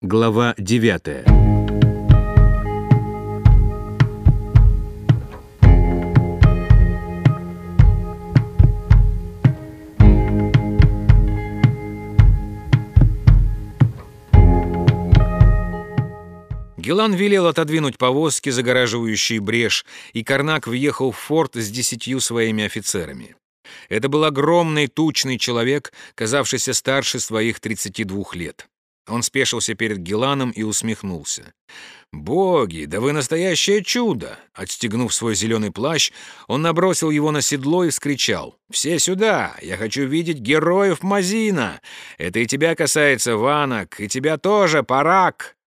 Глава 9 Гелан велел отодвинуть повозки, загораживающие брешь, и Карнак въехал в форт с десятью своими офицерами. Это был огромный тучный человек, казавшийся старше своих 32 лет. Он спешился перед Геланом и усмехнулся. «Боги, да вы настоящее чудо!» Отстегнув свой зеленый плащ, он набросил его на седло и вскричал. «Все сюда! Я хочу видеть героев Мазина! Это и тебя касается, Ванок, и тебя тоже, Парак!»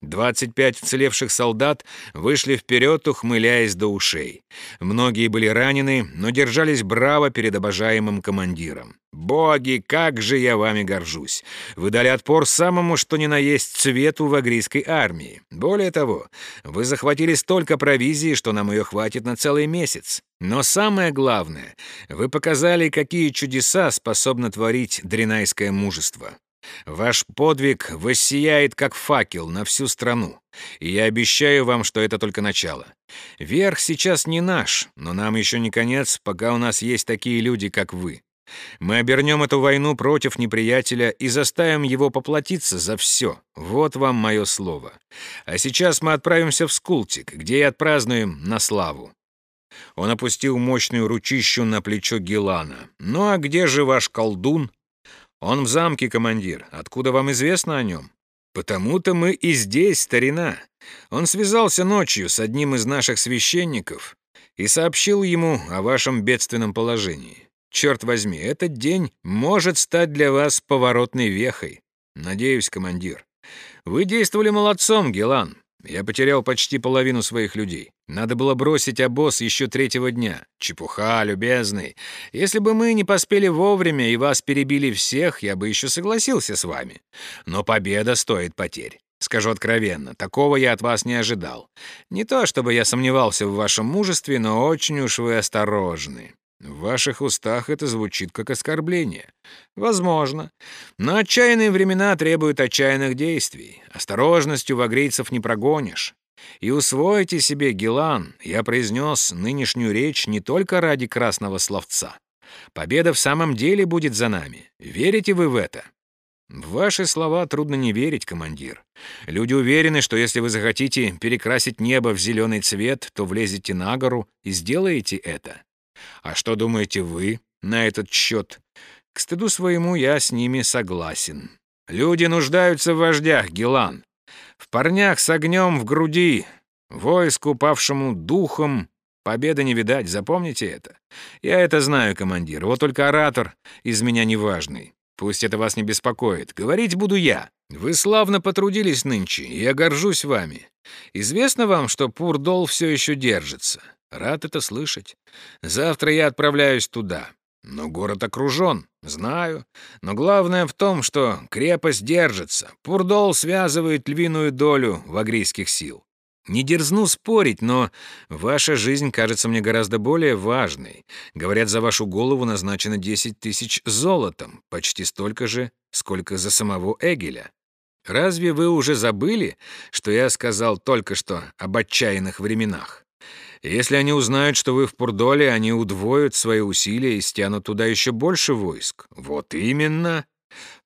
Двадцать пять вцелевших солдат вышли вперед, ухмыляясь до ушей. Многие были ранены, но держались браво перед обожаемым командиром. «Боги, как же я вами горжусь! Вы дали отпор самому, что ни на есть цвету в агрийской армии. Более того, вы захватили столько провизии, что нам ее хватит на целый месяц. Но самое главное, вы показали, какие чудеса способно творить дренайское мужество. Ваш подвиг воссияет, как факел, на всю страну. И я обещаю вам, что это только начало. Верх сейчас не наш, но нам еще не конец, пока у нас есть такие люди, как вы. Мы обернем эту войну против неприятеля и заставим его поплатиться за все. Вот вам мое слово. А сейчас мы отправимся в Скултик, где и отпразднуем на славу». Он опустил мощную ручищу на плечо Гелана. «Ну а где же ваш колдун?» «Он в замке, командир. Откуда вам известно о нем?» «Потому-то мы и здесь, старина. Он связался ночью с одним из наших священников и сообщил ему о вашем бедственном положении. Черт возьми, этот день может стать для вас поворотной вехой. Надеюсь, командир. Вы действовали молодцом, Гелан. Я потерял почти половину своих людей. Надо было бросить обоз еще третьего дня. Чепуха, любезный. Если бы мы не поспели вовремя и вас перебили всех, я бы еще согласился с вами. Но победа стоит потерь. Скажу откровенно, такого я от вас не ожидал. Не то чтобы я сомневался в вашем мужестве, но очень уж вы осторожны. В ваших устах это звучит как оскорбление. Возможно. Но отчаянные времена требуют отчаянных действий. Осторожностью вагрейцев не прогонишь. И усвойте себе, Гелан, я произнес нынешнюю речь не только ради красного словца. Победа в самом деле будет за нами. Верите вы в это? В ваши слова трудно не верить, командир. Люди уверены, что если вы захотите перекрасить небо в зеленый цвет, то влезете на гору и сделаете это. А что думаете вы на этот счет? К стыду своему я с ними согласен. Люди нуждаются в вождях, Гелан. В парнях с огнем в груди, войску, павшему духом, победы не видать, запомните это. Я это знаю, командир, вот только оратор из меня неважный. Пусть это вас не беспокоит. Говорить буду я. Вы славно потрудились нынче, и я горжусь вами. Известно вам, что Пурдол все еще держится. Рад это слышать. Завтра я отправляюсь туда. Но город окружен, знаю. Но главное в том, что крепость держится. Пурдол связывает львиную долю вагрийских сил. Не дерзну спорить, но ваша жизнь кажется мне гораздо более важной. Говорят, за вашу голову назначено 10 тысяч золотом, почти столько же, сколько за самого Эгеля. Разве вы уже забыли, что я сказал только что об отчаянных временах? Если они узнают, что вы в Пурдоле, они удвоят свои усилия и стянут туда еще больше войск. Вот именно.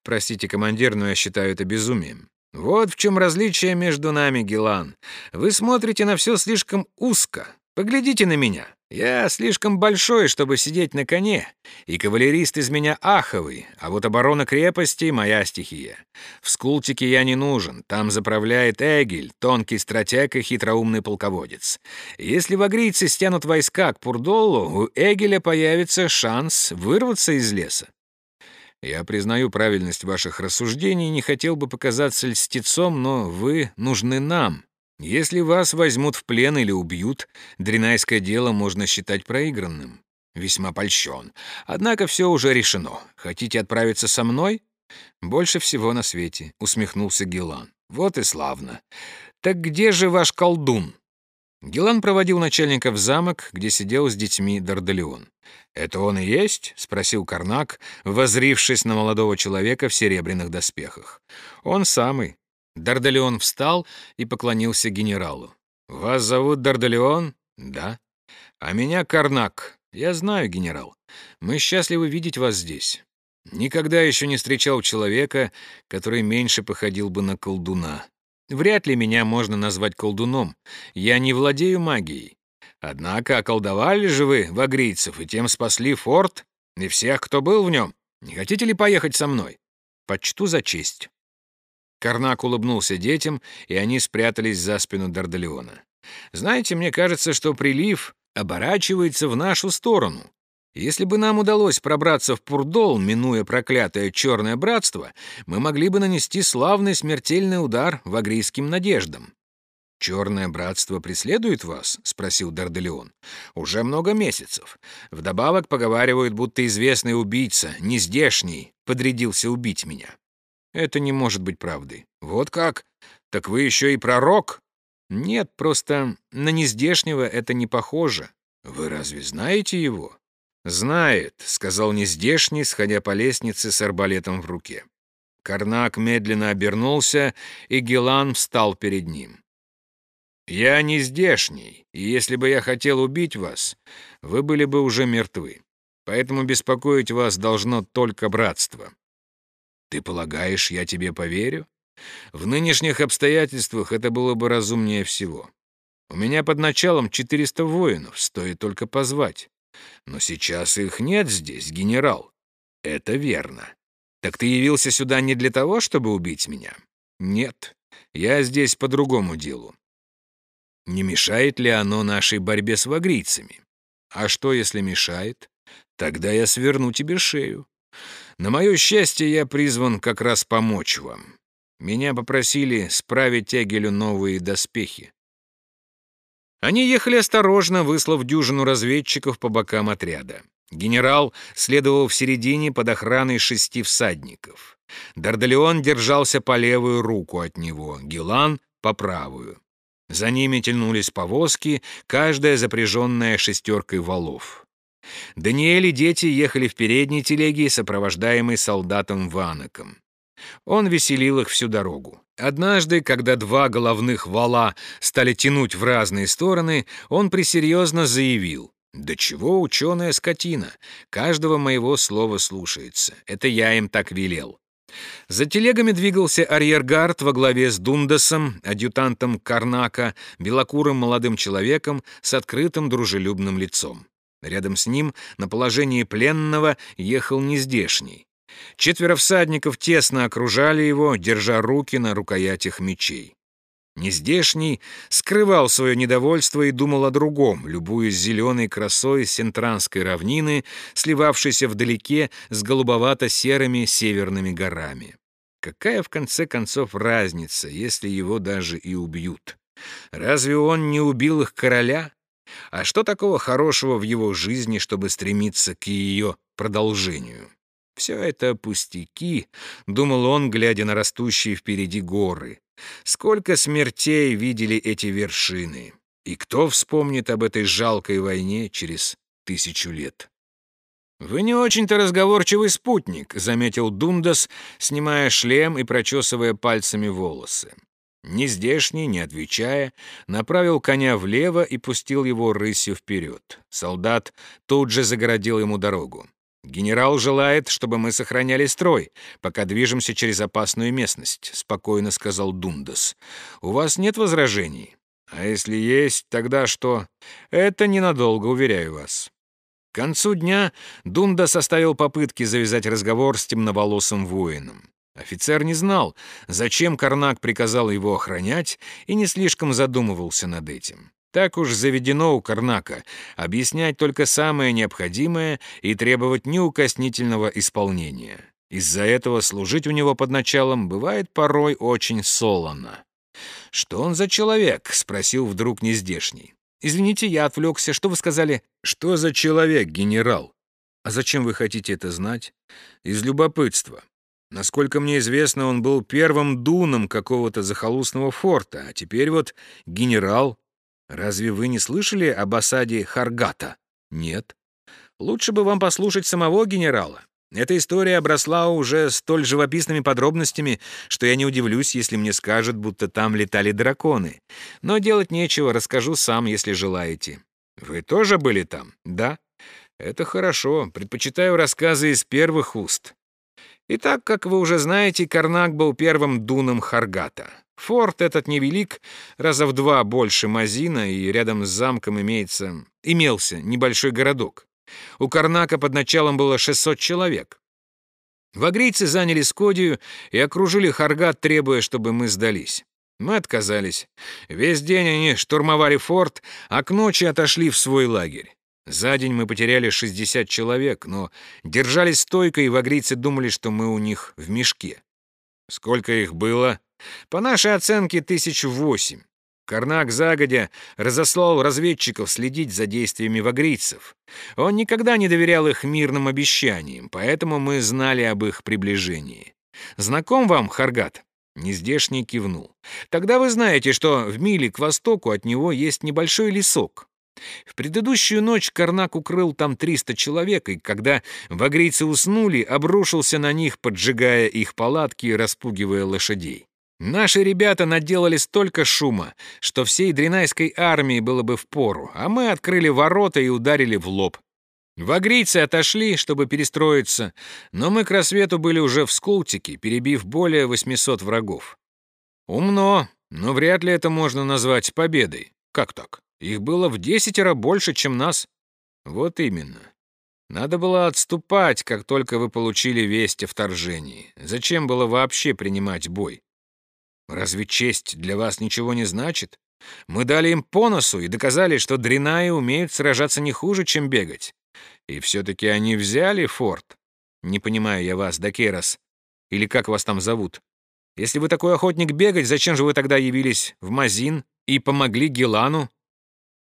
Простите, командир, но я считаю это безумием. Вот в чем различие между нами, Гелан. Вы смотрите на все слишком узко. Поглядите на меня. Я слишком большой, чтобы сидеть на коне, и кавалерист из меня аховый, а вот оборона крепости — моя стихия. В скултике я не нужен, там заправляет Эгель, тонкий стратег и хитроумный полководец. Если вагрийцы стянут войска к Пурдолу, у Эгеля появится шанс вырваться из леса. Я признаю правильность ваших рассуждений не хотел бы показаться льстецом, но вы нужны нам, если вас возьмут в плен или убьют, дренайское дело можно считать проигранным. Весьма польщен. Однако все уже решено. Хотите отправиться со мной? Больше всего на свете, усмехнулся Гелан. Вот и славно. Так где же ваш колдун? Гелан проводил начальника в замок, где сидел с детьми Дардалион. «Это он и есть?» — спросил Карнак, возрившись на молодого человека в серебряных доспехах. «Он самый. Дардалеон встал и поклонился генералу. «Вас зовут Дардалеон?» «Да». «А меня Карнак. Я знаю, генерал. Мы счастливы видеть вас здесь. Никогда еще не встречал человека, который меньше походил бы на колдуна. Вряд ли меня можно назвать колдуном. Я не владею магией. Однако околдовали же вы вагрийцев и тем спасли форт и всех, кто был в нем. Не хотите ли поехать со мной? Почту за честь». Карнак улыбнулся детям, и они спрятались за спину Дардалеона. «Знаете, мне кажется, что прилив оборачивается в нашу сторону. Если бы нам удалось пробраться в Пурдол, минуя проклятое Черное Братство, мы могли бы нанести славный смертельный удар вагрийским надеждам. «Черное братство преследует вас?» — спросил Дарделеон. «Уже много месяцев. Вдобавок поговаривают, будто известный убийца, нездешний, подрядился убить меня. Это не может быть правдой. Вот как? Так вы еще и пророк?» «Нет, просто на нездешнего это не похоже. Вы разве знаете его?» «Знает», — сказал нездешний, сходя по лестнице с арбалетом в руке. Карнак медленно обернулся, и Гелан встал перед ним. Я не здешний, и если бы я хотел убить вас, вы были бы уже мертвы. Поэтому беспокоить вас должно только братство. Ты полагаешь, я тебе поверю? В нынешних обстоятельствах это было бы разумнее всего. У меня под началом 400 воинов, стоит только позвать. Но сейчас их нет здесь, генерал. Это верно. Так ты явился сюда не для того, чтобы убить меня? Нет, я здесь по другому делу. Не мешает ли оно нашей борьбе с вагрийцами? А что, если мешает? Тогда я сверну тебе шею. На мое счастье, я призван как раз помочь вам. Меня попросили справить Эгелю новые доспехи. Они ехали осторожно, выслав дюжину разведчиков по бокам отряда. Генерал следовал в середине под охраной шести всадников. Дардалеон держался по левую руку от него, Гилан — по правую. За ними тянулись повозки, каждая запряженная шестеркой валов. Даниэль и дети ехали в передней телеге, сопровождаемой солдатом Ваноком. Он веселил их всю дорогу. Однажды, когда два головных вала стали тянуть в разные стороны, он присерьезно заявил, «Да чего ученая скотина? Каждого моего слова слушается. Это я им так велел. За телегами двигался арьергард во главе с Дундасом, адъютантом Карнака, белокурым молодым человеком с открытым дружелюбным лицом. Рядом с ним, на положении пленного, ехал нездешний. Четверо всадников тесно окружали его, держа руки на рукоятях мечей. Нездешний скрывал свое недовольство и думал о другом, любуясь зеленой красой сентранской равнины, сливавшейся вдалеке с голубовато-серыми северными горами. Какая, в конце концов, разница, если его даже и убьют? Разве он не убил их короля? А что такого хорошего в его жизни, чтобы стремиться к ее продолжению? Все это пустяки, думал он, глядя на растущие впереди горы. Сколько смертей видели эти вершины? И кто вспомнит об этой жалкой войне через тысячу лет? «Вы не очень-то разговорчивый спутник», — заметил Дундас, снимая шлем и прочесывая пальцами волосы. Нездешний, не отвечая, направил коня влево и пустил его рысью вперед. Солдат тут же загородил ему дорогу. «Генерал желает, чтобы мы сохраняли строй, пока движемся через опасную местность», — спокойно сказал Дундас. «У вас нет возражений? А если есть, тогда что? Это ненадолго, уверяю вас». К концу дня Дунда составил попытки завязать разговор с темноволосым воином. Офицер не знал, зачем Карнак приказал его охранять, и не слишком задумывался над этим. Так уж заведено у Карнака объяснять только самое необходимое и требовать неукоснительного исполнения. Из-за этого служить у него под началом бывает порой очень солоно. «Что он за человек?» — спросил вдруг нездешний. «Извините, я отвлекся. Что вы сказали?» «Что за человек, генерал?» «А зачем вы хотите это знать?» «Из любопытства. Насколько мне известно, он был первым дуном какого-то захолустного форта, а теперь вот генерал Разве вы не слышали об осаде Харгата? Нет. Лучше бы вам послушать самого генерала. Эта история обросла уже столь живописными подробностями, что я не удивлюсь, если мне скажут, будто там летали драконы. Но делать нечего, расскажу сам, если желаете. Вы тоже были там? Да. Это хорошо. Предпочитаю рассказы из первых уст. Итак, как вы уже знаете, Карнак был первым дуном Харгата. Форт этот невелик, раза в два больше Мазина, и рядом с замком имеется, имелся небольшой городок. У Карнака под началом было 600 человек. Вагрийцы заняли Скодию и окружили Харгат, требуя, чтобы мы сдались. Мы отказались. Весь день они штурмовали форт, а к ночи отошли в свой лагерь. За день мы потеряли 60 человек, но держались стойко, и вагрийцы думали, что мы у них в мешке. Сколько их было? По нашей оценке, тысяч восемь. Карнак загодя разослал разведчиков следить за действиями вагрийцев. Он никогда не доверял их мирным обещаниям, поэтому мы знали об их приближении. «Знаком вам, Харгат?» Нездешний кивнул. «Тогда вы знаете, что в миле к востоку от него есть небольшой лесок. В предыдущую ночь Карнак укрыл там 300 человек, и когда вагрийцы уснули, обрушился на них, поджигая их палатки и распугивая лошадей. Наши ребята наделали столько шума, что всей дренайской армии было бы впору, а мы открыли ворота и ударили в лоб. Вагрийцы отошли, чтобы перестроиться, но мы к рассвету были уже в Скултике, перебив более 800 врагов. Умно, но вряд ли это можно назвать победой. Как так? Их было в десятеро больше, чем нас. Вот именно. Надо было отступать, как только вы получили весть о вторжении. Зачем было вообще принимать бой? Разве честь для вас ничего не значит? Мы дали им по носу и доказали, что дренаи умеют сражаться не хуже, чем бегать. И все-таки они взяли форт. Не понимаю я вас, Дакерос. Или как вас там зовут? Если вы такой охотник бегать, зачем же вы тогда явились в Мазин и помогли Гелану?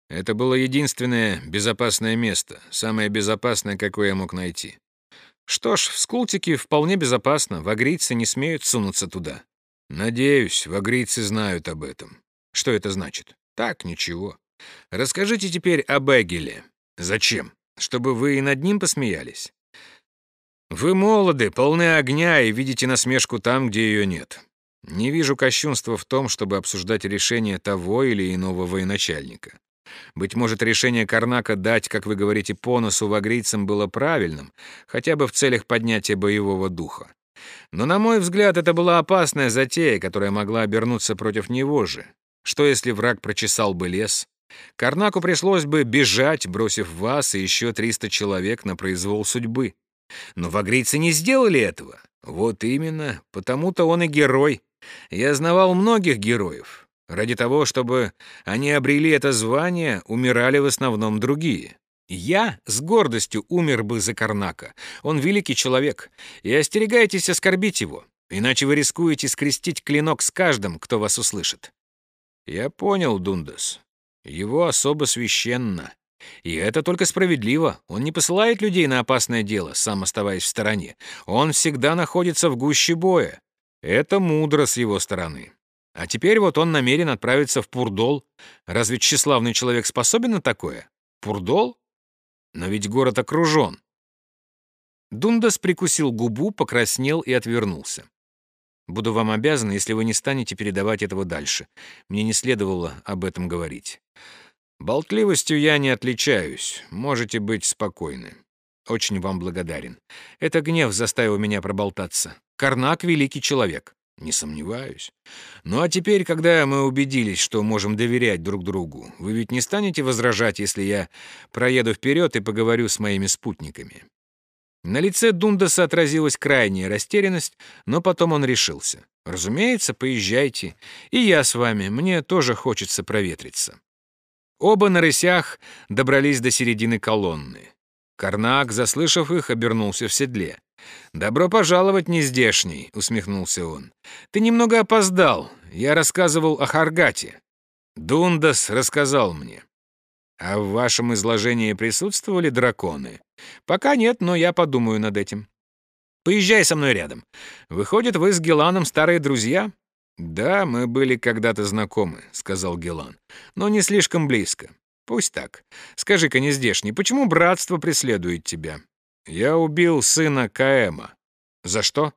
Это было единственное безопасное место, самое безопасное, какое я мог найти. Что ж, в Скултике вполне безопасно, вагрийцы не смеют сунуться туда. Надеюсь, вагрийцы знают об этом. Что это значит? Так, ничего. Расскажите теперь об Эгеле. Зачем? Чтобы вы и над ним посмеялись? Вы молоды, полны огня и видите насмешку там, где ее нет. Не вижу кощунства в том, чтобы обсуждать решение того или иного военачальника. Быть может, решение Карнака дать, как вы говорите, по носу вагрийцам было правильным, хотя бы в целях поднятия боевого духа. Но, на мой взгляд, это была опасная затея, которая могла обернуться против него же. Что, если враг прочесал бы лес? Карнаку пришлось бы бежать, бросив вас и еще 300 человек на произвол судьбы. Но вагрийцы не сделали этого. Вот именно, потому-то он и герой. Я знавал многих героев. Ради того, чтобы они обрели это звание, умирали в основном другие. Я с гордостью умер бы за Карнака. Он великий человек, и остерегайтесь оскорбить его, иначе вы рискуете скрестить клинок с каждым, кто вас услышит. Я понял, Дундас. Его особо священно. И это только справедливо. Он не посылает людей на опасное дело, сам оставаясь в стороне. Он всегда находится в гуще боя. Это мудро с его стороны. А теперь вот он намерен отправиться в Пурдол. Разве тщеславный человек способен на такое? Пурдол? Но ведь город окружен. Дундас прикусил губу, покраснел и отвернулся. «Буду вам обязан, если вы не станете передавать этого дальше. Мне не следовало об этом говорить. Болтливостью я не отличаюсь. Можете быть спокойны. Очень вам благодарен. Это гнев заставил меня проболтаться. Карнак — великий человек. Не сомневаюсь. Ну а теперь, когда мы убедились, что можем доверять друг другу, вы ведь не станете возражать, если я проеду вперед и поговорю с моими спутниками. На лице Дундаса отразилась крайняя растерянность, но потом он решился. «Разумеется, поезжайте. И я с вами. Мне тоже хочется проветриться». Оба на рысях добрались до середины колонны. Карнак, заслышав их, обернулся в седле. «Добро пожаловать, нездешний», — усмехнулся он. «Ты немного опоздал. Я рассказывал о Харгате. Дундас рассказал мне. А в вашем изложении присутствовали драконы? Пока нет, но я подумаю над этим. Поезжай со мной рядом. Выходит, вы с Геланом старые друзья?» «Да, мы были когда-то знакомы», — сказал Гелан. «Но не слишком близко. Пусть так. Скажи-ка, нездешний, почему братство преследует тебя? Я убил сына Каэма. За что?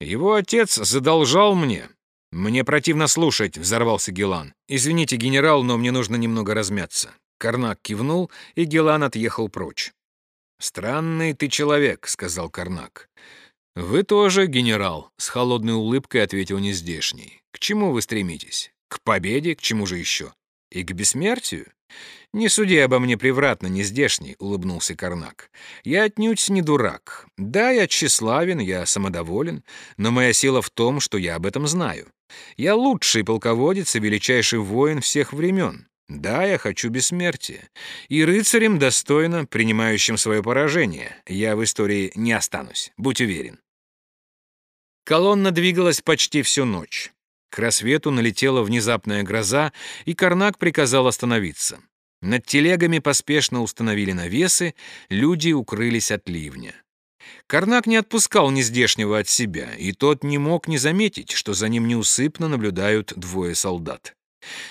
Его отец задолжал мне. Мне противно слушать, взорвался Гелан. Извините, генерал, но мне нужно немного размяться. Карнак кивнул, и Гелан отъехал прочь. «Странный ты человек», — сказал Карнак. «Вы тоже, генерал», — с холодной улыбкой ответил нездешний. «К чему вы стремитесь? К победе? К чему же еще? И к бессмертию? «Не суди обо мне превратно, не здешний», — улыбнулся Карнак. «Я отнюдь не дурак. Да, я тщеславен, я самодоволен, но моя сила в том, что я об этом знаю. Я лучший полководец и величайший воин всех времен. Да, я хочу бессмертия. И рыцарем достойно, принимающим свое поражение. Я в истории не останусь, будь уверен». Колонна двигалась почти всю ночь. К рассвету налетела внезапная гроза, и Карнак приказал остановиться. Над телегами поспешно установили навесы, люди укрылись от ливня. Карнак не отпускал нездешнего от себя, и тот не мог не заметить, что за ним неусыпно наблюдают двое солдат.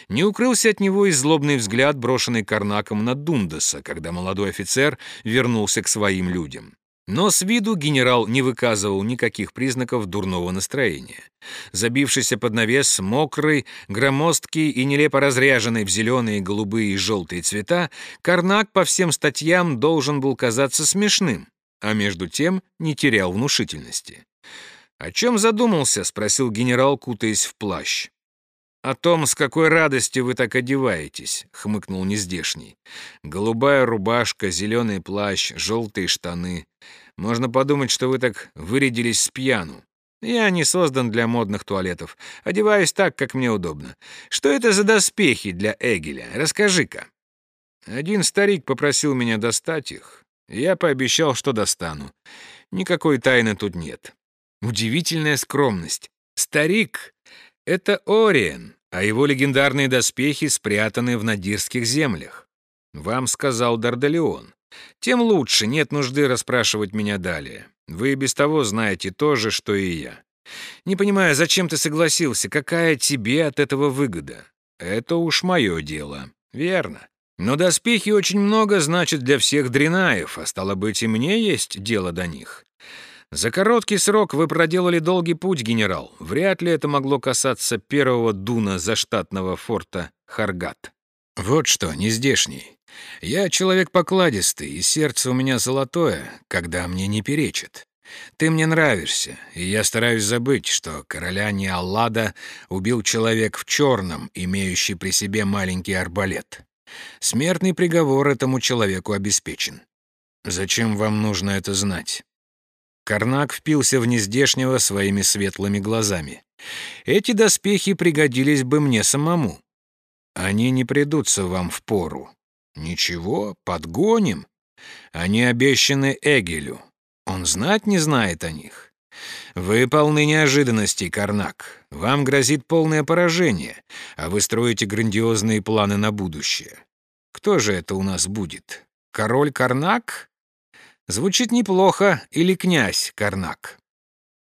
Не укрылся от него и злобный взгляд, брошенный Карнаком на Дундаса, когда молодой офицер вернулся к своим людям. Но с виду генерал не выказывал никаких признаков дурного настроения. Забившийся под навес, мокрый, громоздкий и нелепо разряженный в зеленые, голубые и желтые цвета, Карнак по всем статьям должен был казаться смешным, а между тем не терял внушительности. «О чем задумался?» — спросил генерал, кутаясь в плащ. «О том, с какой радостью вы так одеваетесь», — хмыкнул нездешний. «Голубая рубашка, зеленый плащ, желтые штаны. Можно подумать, что вы так вырядились с пьяну. Я не создан для модных туалетов. Одеваюсь так, как мне удобно. Что это за доспехи для Эгеля? Расскажи-ка». Один старик попросил меня достать их. Я пообещал, что достану. Никакой тайны тут нет. Удивительная скромность. Старик это Ориен, а его легендарные доспехи спрятаны в Надирских землях. Вам сказал Дардалион. Тем лучше, нет нужды расспрашивать меня далее. Вы и без того знаете то же, что и я. Не понимаю, зачем ты согласился, какая тебе от этого выгода? Это уж мое дело. Верно. Но доспехи очень много значат для всех дренаев, а стало быть, и мне есть дело до них. За короткий срок вы проделали долгий путь, генерал. Вряд ли это могло касаться первого дуна заштатного форта Харгат. Вот что, не здешний. Я человек покладистый, и сердце у меня золотое, когда мне не перечит. Ты мне нравишься, и я стараюсь забыть, что короля Неаллада убил человек в черном, имеющий при себе маленький арбалет. Смертный приговор этому человеку обеспечен. Зачем вам нужно это знать? Карнак впился в нездешнего своими светлыми глазами. «Эти доспехи пригодились бы мне самому. Они не придутся вам в пору. Ничего, подгоним. Они обещаны Эгелю. Он знать не знает о них. Вы полны неожиданностей, Карнак. Вам грозит полное поражение, а вы строите грандиозные планы на будущее. Кто же это у нас будет? Король Карнак Звучит неплохо, или князь Карнак.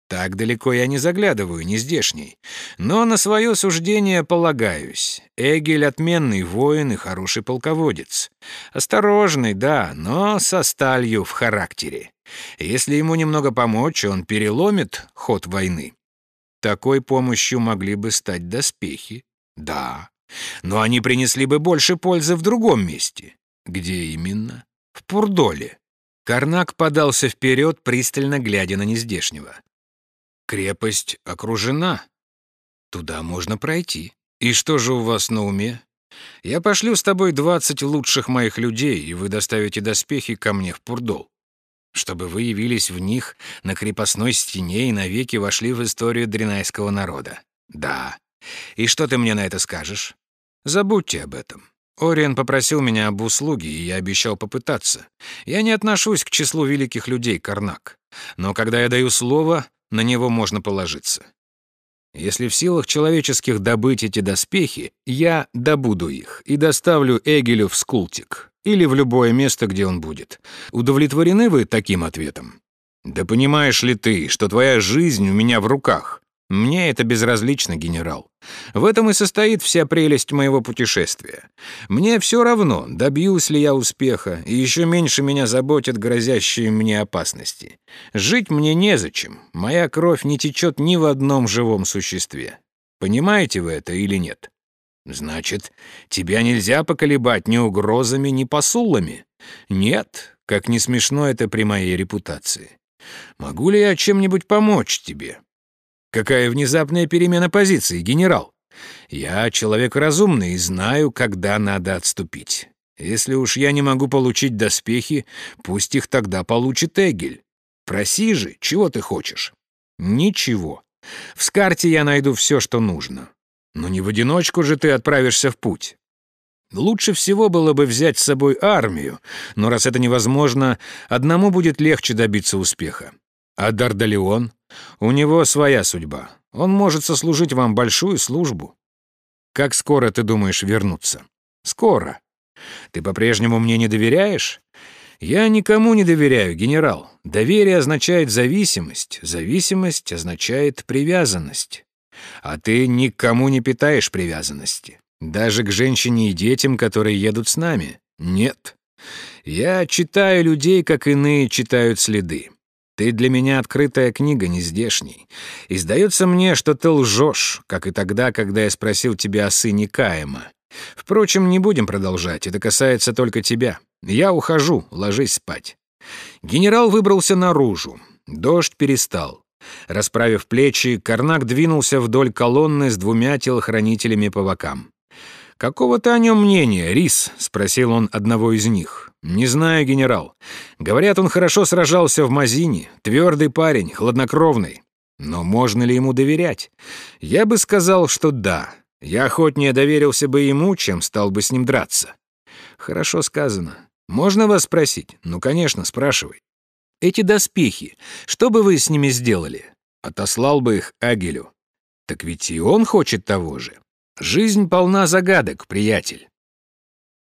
Так далеко я не заглядываю, не здешний. Но на свое суждение полагаюсь. Эгель — отменный воин и хороший полководец. Осторожный, да, но со сталью в характере. Если ему немного помочь, он переломит ход войны. Такой помощью могли бы стать доспехи. Да, но они принесли бы больше пользы в другом месте. Где именно? В Пурдоле. Карнак подался вперед, пристально глядя на нездешнего. «Крепость окружена. Туда можно пройти. И что же у вас на уме? Я пошлю с тобой двадцать лучших моих людей, и вы доставите доспехи ко мне в Пурдол, чтобы вы явились в них на крепостной стене и навеки вошли в историю дренайского народа. Да. И что ты мне на это скажешь? Забудьте об этом. Ориен попросил меня об услуге, и я обещал попытаться. Я не отношусь к числу великих людей, Карнак. Но когда я даю слово, на него можно положиться. Если в силах человеческих добыть эти доспехи, я добуду их и доставлю Эгелю в Скултик или в любое место, где он будет. Удовлетворены вы таким ответом? Да понимаешь ли ты, что твоя жизнь у меня в руках? Мне это безразлично, генерал. В этом и состоит вся прелесть моего путешествия. Мне все равно, добьюсь ли я успеха, и еще меньше меня заботят грозящие мне опасности. Жить мне незачем, моя кровь не течет ни в одном живом существе. Понимаете вы это или нет? Значит, тебя нельзя поколебать ни угрозами, ни посулами? Нет, как не смешно это при моей репутации. Могу ли я чем-нибудь помочь тебе? Какая внезапная перемена позиции, генерал? Я человек разумный и знаю, когда надо отступить. Если уж я не могу получить доспехи, пусть их тогда получит Эгель. Проси же, чего ты хочешь? Ничего. В Скарте я найду все, что нужно. Но не в одиночку же ты отправишься в путь. Лучше всего было бы взять с собой армию, но раз это невозможно, одному будет легче добиться успеха. А Дардалеон? У него своя судьба. Он может сослужить вам большую службу. Как скоро ты думаешь вернуться? Скоро. Ты по-прежнему мне не доверяешь? Я никому не доверяю, генерал. Доверие означает зависимость, зависимость означает привязанность. А ты никому не питаешь привязанности. Даже к женщине и детям, которые едут с нами. Нет. Я читаю людей, как иные читают следы. Ты для меня открытая книга, не здешний. И сдается мне, что ты лжешь, как и тогда, когда я спросил тебя о сыне Каема. Впрочем, не будем продолжать, это касается только тебя. Я ухожу, ложись спать». Генерал выбрался наружу. Дождь перестал. Расправив плечи, Карнак двинулся вдоль колонны с двумя телохранителями по бокам. «Какого ты о нем мнения, Рис?» — спросил он одного из них. «Не знаю, генерал. Говорят, он хорошо сражался в Мазине, твердый парень, хладнокровный. Но можно ли ему доверять? Я бы сказал, что да. Я охотнее доверился бы ему, чем стал бы с ним драться». «Хорошо сказано. Можно вас спросить? Ну, конечно, спрашивай. Эти доспехи, что бы вы с ними сделали? Отослал бы их Агелю. Так ведь и он хочет того же. Жизнь полна загадок, приятель.